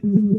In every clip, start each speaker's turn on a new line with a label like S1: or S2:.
S1: Thank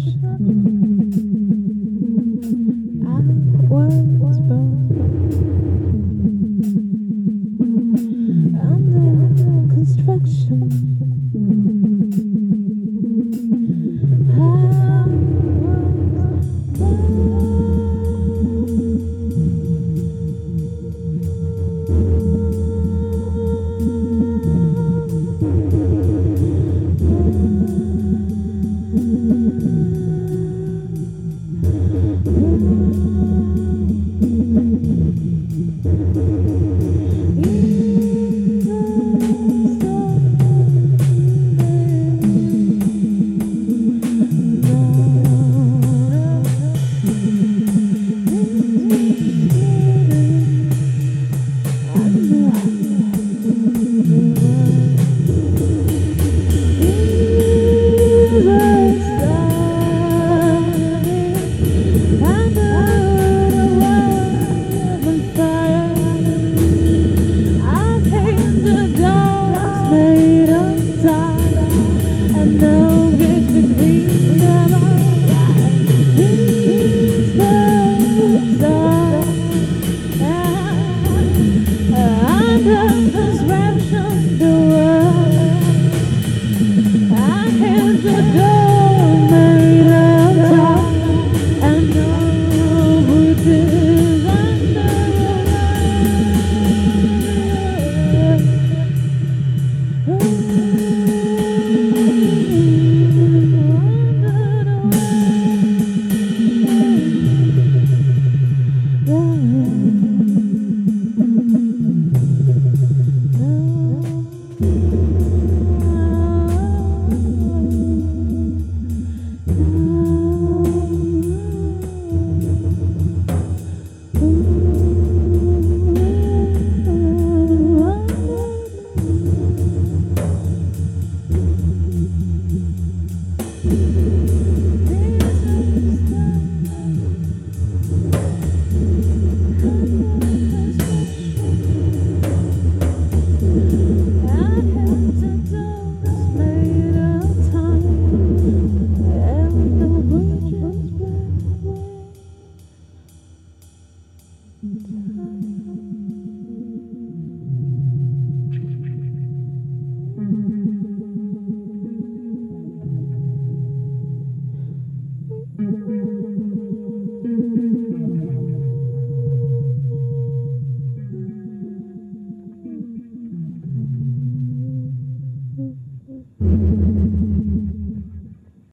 S1: I was Mm-hmm. love.